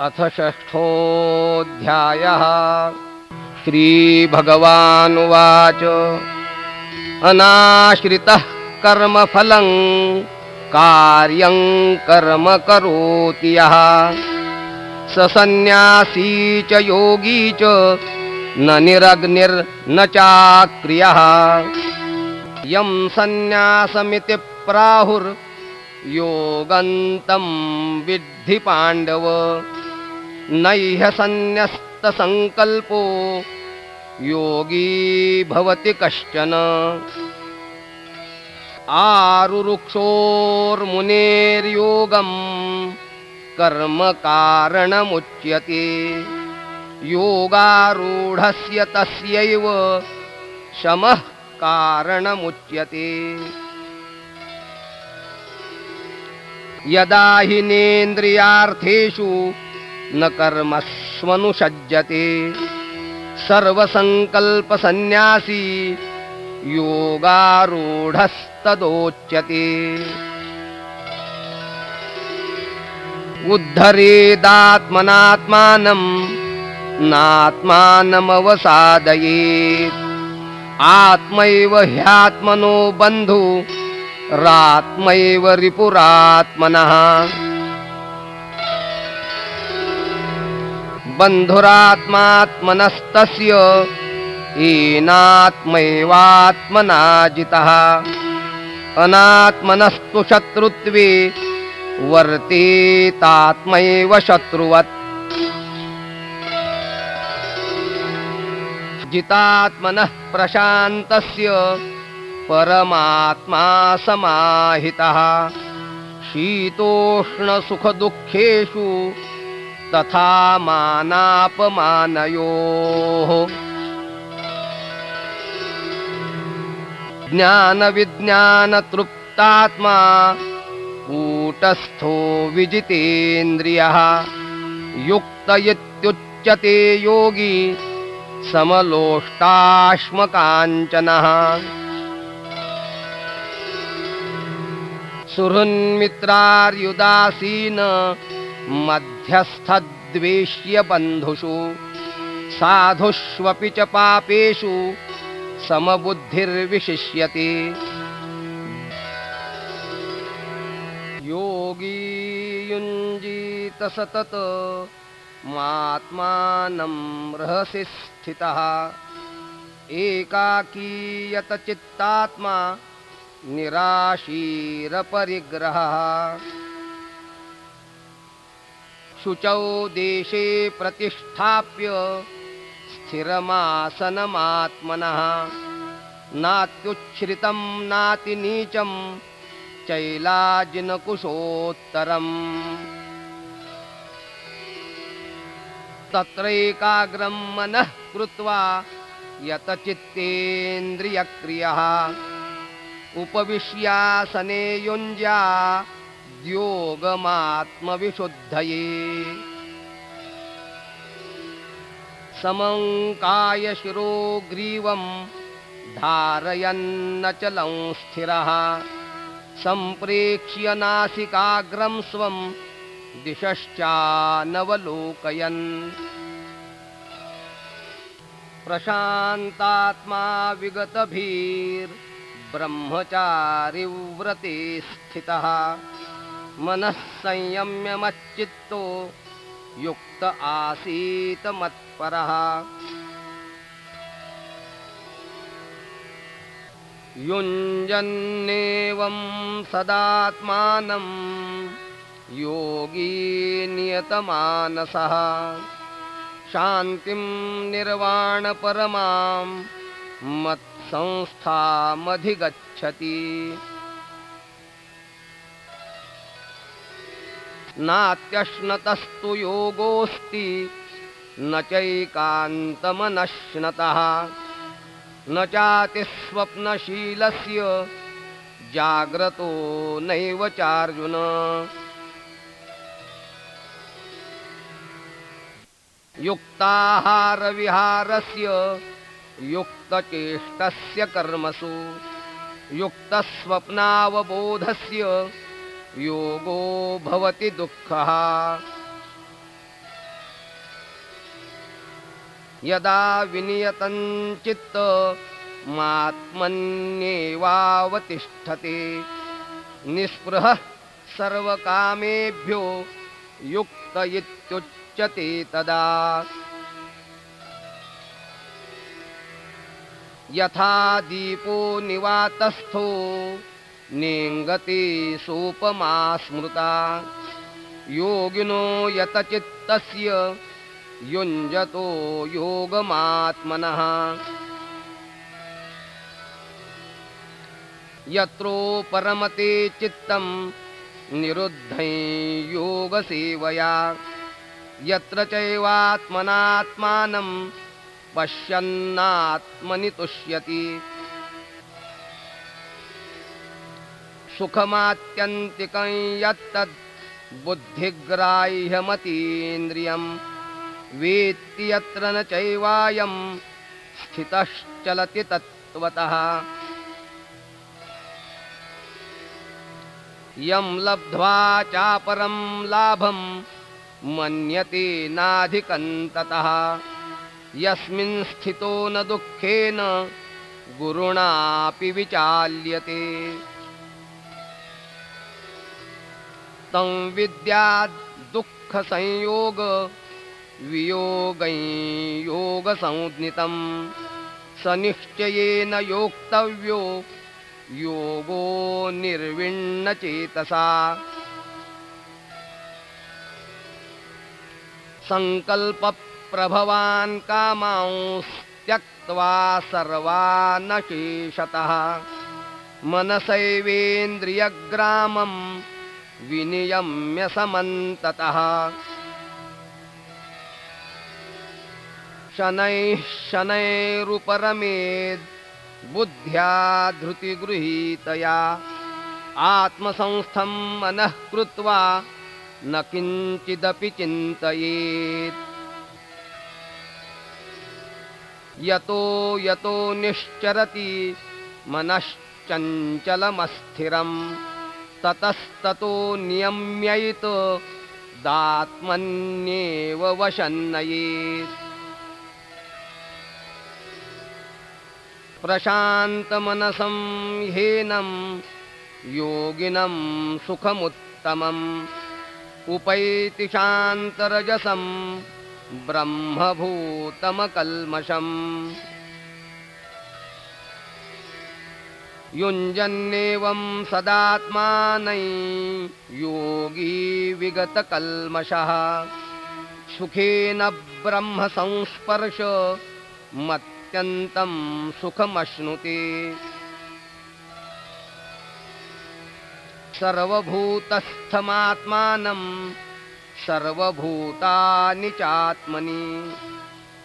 अथ षष्ठोऽध्यायः। श्रीभगवानुवाच। अनाश्रितः कर्मफलं कार्यं कर्म करोति यः। स सन्न्यासी च योगी च न निरग्निर्न चाक्रियः। यं सन्न्यासमिति प्राहुर्योगन्तं विद्धि पाण्डव नैह्यसन्न्यस्तसङ्कल्पो योगी भवति कश्चन। आरुरुक्षोर्मुनेर्योगं कर्मकारणमुच्यते योगारूढस्य तस्यैव शमः कारणमुच्यते। यदा हि नेन्द्रियार्थेषु न कर्मस्वनुषज्यते सर्वसङ्कल्पसन्न्यासी योगारूढस्तदोच्यते। उद्धरेदात्मनात्मानं नात्मानमवसादयेत्। आत्मैव ह्यात्मनो बन्धु रात्मैव रिपुरात्मनः बन्धुरात्मात्मनस्तस्य येनात्मैवात्मना जितः अनात्मनस्तु शत्रुत्वे वर्तेतात्मैव शत्रुवत्। जितात्मनः प्रशान्तस्य परमात्मा समाहितः। शीतोष्णसुखदुःखेषु तथा मानापमानयोः ज्ञानविज्ञानतृप्तात्मा कूटस्थो विजितेन्द्रियः। युक्त इत्युच्यते योगी समलोष्टाश्मकाञ्चनः। सुहृन्मित्रार्युदासीन मध्यस्थद्वेष्यबन्धुषु साधुष्वपि च पापेषु समबुद्धिर्विशिष्यते। योगी युञ्जीत सतत मात्मानं रहसि स्थितः। एकाकीयत चित्तात्मा निराशीरपरिग्रहः शुचौ देशे प्रतिष्ठाप्य स्थिरमासनमात्मनः नात्युच्छ्रितं नातिनीचं चैलाजिनकुशोत्तरम्। तत्रैकाग्रं मनः कृत्वा यतचित्तेन्द्रियक्रियः। उपविश्यासने युञ्ज्या द्योगमात्मविशुद्धये समङ्काय शिरोग्रीवं धारयन्नचलं स्थिरः। सम्प्रेक्ष्य नासिकाग्रं स्वं दिशश्चानवलोकयन्। प्रशान्तात्मा विगतभीर्ब्रह्मचारिव्रते स्थितः मनः संयम्यमच्चित्तो युक्त आसीत मत्परः। युञ्जन्नेवं सदात्मानं योगी नियतमानसः। शान्तिं निर्वाणपरमां मत्संस्थामधिगच्छति नात्यश्नतस्तु योगोऽस्ति। न चैकान्तमनश्नतः। न चातिस्वप्नशीलस्य। जाग्रतो नैव चार्जुन। युक्ताहारविहारस्य। युक्तचेष्टस्य कर्मसु। युक्तस्वप्नावबोधस्य योगो भवति दुःखः। यदा विनियतञ्चित्तमात्मन्येवावतिष्ठते निःस्पृहः सर्वकामेभ्यो युक्त इत्युच्यते तदा। यथा दीपो निवातस्थो नेङ्गते सोपमा स्मृता योगिनो यतचित्तस्य युञ्जतो योगमात्मनः। यत्रो परमते चित्तं निरुद्धं योगसेवया। यत्र चैवात्मनात्मानं पश्यन्नात्मनि तुष्यति सुखमात्यन्तिकं यत्तद् बुद्धिग्राह्यमतीन्द्रियं। वेत्ति यत्र न चैवायं स्थितश्चलति तत्त्वतः। यं लब्ध्वा चापरं लाभं मन्यते नाधिकन्ततः। यस्मिन् स्थितो न दुःखेन गुरुणापि विचाल्यते तं विद्याद् दुःखसंयोग वियोगं योगसंज्ञितं स निश्चयेन योक्तव्यो योगो निर्विण्णचेतसा। सङ्कल्पप्रभवान् कामांस्त्यक्त्वा सर्वानशेषतः। मनसैवेन्द्रियग्रामं विनियम्य समन्ततः। शनैः शनैरुपरमेद् बुद्ध्या धृतिगृहीतया आत्मसंस्थं मनः कृत्वा न किञ्चिदपि चिन्तयेत्। यतो यतो निश्चरति मनश्चञ्चलमस्थिरं ततस्ततो नियम्यैत दात्मन्येव वशन्नयेत्। प्रशान्तमनसं ह्येनं योगिनं सुखमुत्तमम्। उपैति शान्तरजसं ब्रह्मभूतमकल्मषम् युञ्जन्नेवं सदात्मानै योगी विगतकल्मषः। सुखेन ब्रह्मसंस्पर्श मत्यन्तं सुखमश्नुते। सर्वभूतस्थमात्मानं सर्वभूतानि चात्मनि।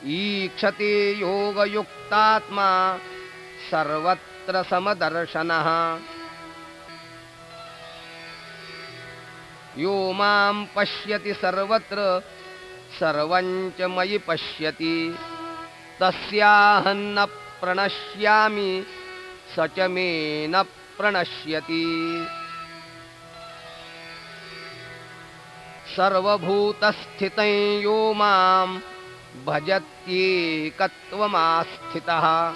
ईक्षते योगयुक्तात्मा सर्वत्र समदर्शनः। यो मां पश्यति सर्वत्र सर्वं च मयि पश्यति। तस्याहं न प्रणश्यामि स च मे न प्रणश्यति। सर्वभूतस्थितं यो मां भजत्येकत्वमास्थितः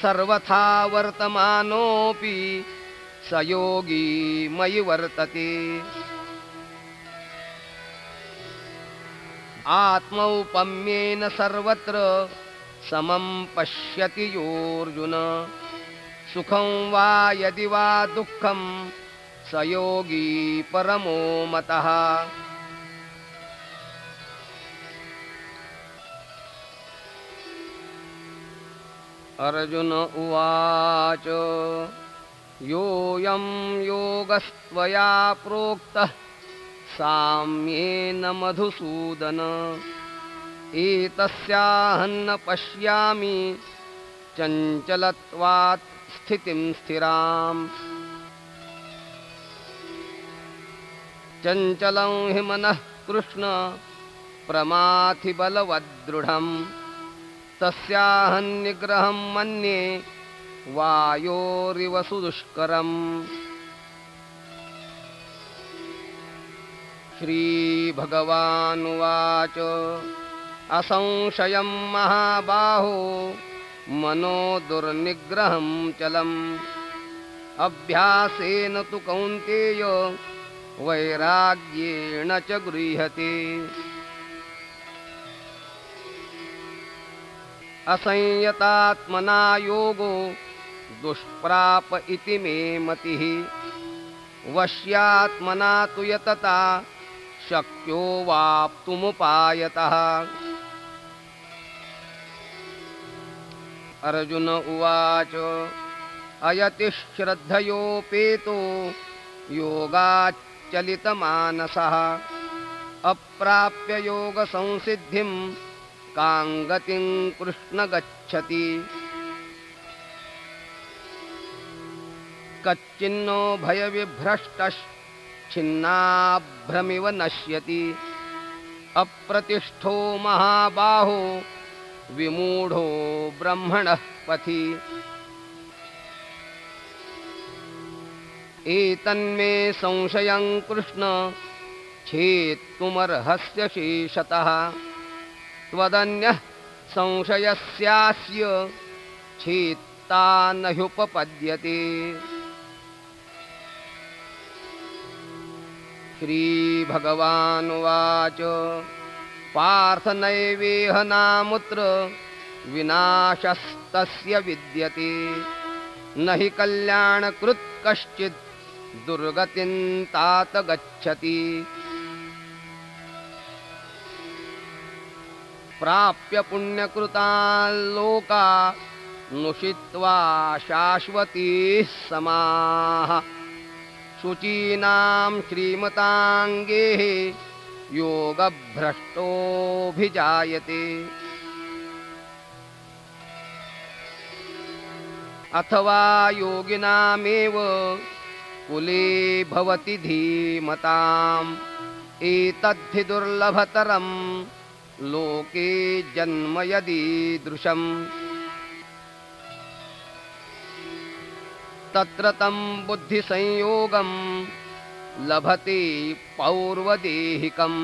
सर्वथा वर्तमानोऽपि स योगी मयि वर्तते। आत्मौपम्येन सर्वत्र समं पश्यति योऽर्जुन। सुखं वा यदि वा दुःखं स योगी परमो मतः अर्जुन उवाच योऽयं योगस्त्वया प्रोक्तः साम्येन मधुसूदन। एतस्याहं न पश्यामि चञ्चलत्वात् स्थितिं स्थिराम्। चञ्चलं हि मनः कृष्ण प्रमाथि बलवदृढम् तस्याहं निग्रहं मन्ये वायोरिव सुदुष्करम्। श्रीभगवानुवाच असंशयं महाबाहो मनो दुर्निग्रहं चलम्। अभ्यासेन तु कौन्तेय वैराग्येण च गृह्यते असंयतात्मना योगो दुष्प्राप इति मे मतिः। वश्यात्मना तु यतता शक्यो वाप्तुमुपायतः। अर्जुन उवाच अयतिश्रद्धयोपेतो योगाच्चलितमानसः। अप्राप्य योगसंसिद्धिं कां गतिं कृष्ण गच्छति। कच्चिन्नो भयविभ्रष्टश्छिन्नाभ्रमिव नश्यति। अप्रतिष्ठो महाबाहो विमूढो ब्रह्मणः पथि। एतन्मे संशयं कृष्ण छेत्तुमर्हस्य शेषतः त्वदन्यः संशयस्यास्य छेत्ता न ह्युपपद्यते। श्रीभगवानुवाच पार्थनैवेह नामुत्र विनाशस्तस्य विद्यते। न हि कल्याणकृत् कश्चित् दुर्गतिं तात गच्छति प्राप्य पुण्यकृतान् लोका नुषित्वा शाश्वतीः समाः। शुचीनां श्रीमताङ्गेः योगभ्रष्टोऽभिजायते। अथवा योगिनामेव कुले भवति धीमताम्। एतद्धि दुर्लभतरं लोके जन्म यदीदृशम् तत्र तं बुद्धिसंयोगं लभते पौर्वदेहिकं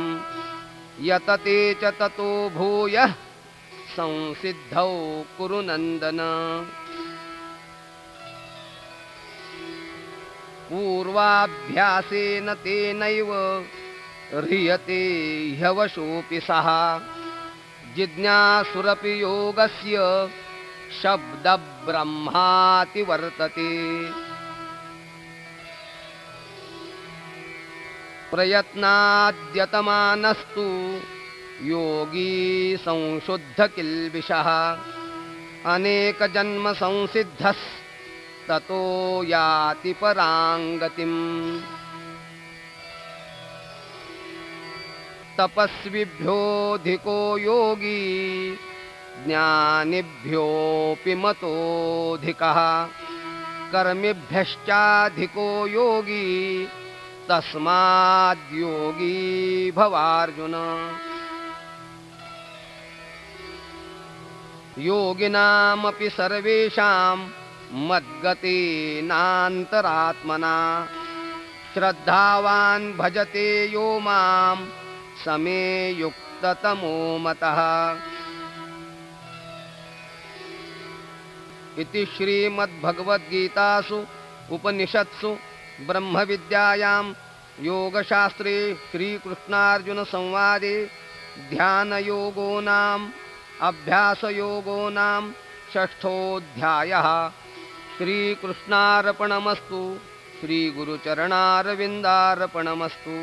यतते च ततो भूयः संसिद्धौ कुरु नन्दन। पूर्वाभ्यासेन तेनैव ह्रियते ह्यवशोऽपि सः। जिज्ञासुरपि योगस्य शब्दब्रह्माति वर्तते प्रयत्नाद्यतमानस्तु योगी संशुद्धकिल्बिषः। अनेकजन्मसंसिद्धस्ततो याति पराङ्गतिम् तपस्विभ्योऽधिको योगी ज्ञानिभ्योऽपि मतोऽधिकः। कर्मिभ्यश्चाधिको योगी तस्माद्योगी भवार्जुन। योगिनामपि सर्वेषां मद्गतेनान्तरात्मना। श्रद्धावान् भजते यो मां समे युक्ततमो मतः। इति श्रीमद्भगवद्गीतासु उपनिषत्सु ब्रह्मविद्यायां योगशास्त्रे श्रीकृष्णार्जुनसंवादे ध्यानयोगो नाम अभ्यासयोगो नाम षष्ठोऽध्यायः। श्रीकृष्णार्पणमस्तु श्रीगुरुचरणारविन्दार्पणमस्तु